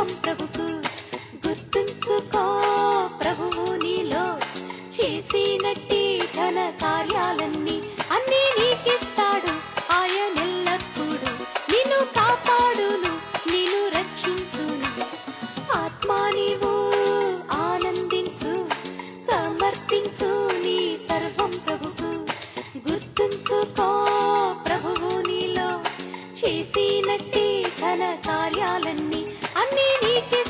పాపం ప్రభుకు గుర్తుంచుకో ప్రభువు నీలో చేసినట్టి ధన కార్యాలన్నీ అన్ని నీకిస్తాడు. ఆయన ఎల్లప్పుడు నిన్ను కాపాడును నిన్ను రక్షించు ఆత్మ నీవు ఆనందించు సమర్పించు నీ సర్వం ప్రభుకు గుర్తుంచుకో ప్రభువు నీలో చేసినట్టి ధన కార్యాలన్నీ అన్నీ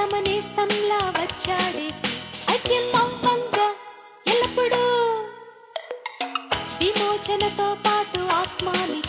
ప్రీతమ నేస్తంలా వచ్చాడేసి ఐక్యం అవ్వంగా ఎల్లప్పుడూ విమోచనతో పాటు ఆత్మానిచ్చి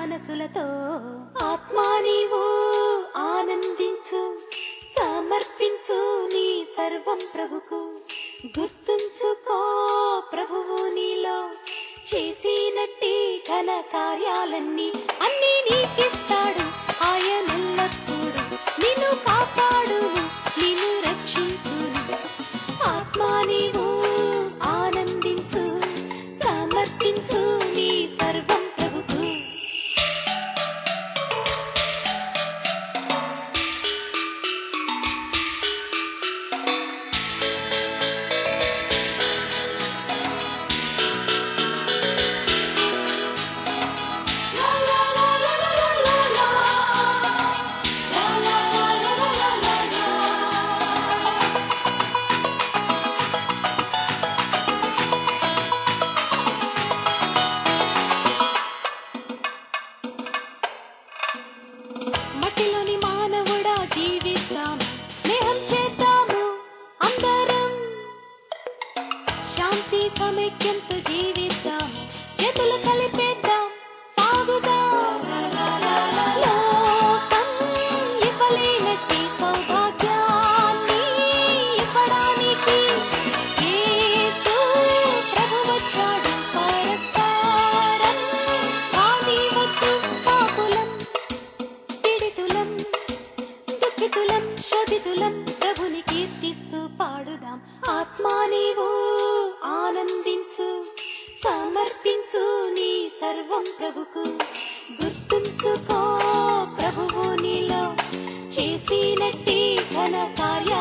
మనసులతో ఆత్మా నీవు ఆనందించు సమర్పించు నీ సర్వం ప్రభుకు. గుర్తుంచుకో ప్రభువు నీలో చేసినట్టి ఘన కార్యాలన్నీ అన్నీ నీకిస్తాడు. శాంతి సమైక్యంతో జీవిద్దాం. చేతులు కలిపేద్దాం. సాగుదాం. దుఃఖితులం శోధితులం ప్రభుని కీర్తిస్తూ పాడుదాం. ఆత్మా నీవు ఆనందించు సమర్పించు నీ సర్వం ప్రభుకు. గుర్తుంచుకో ప్రభువు నీలో చేసినట్టి ఘన కార్య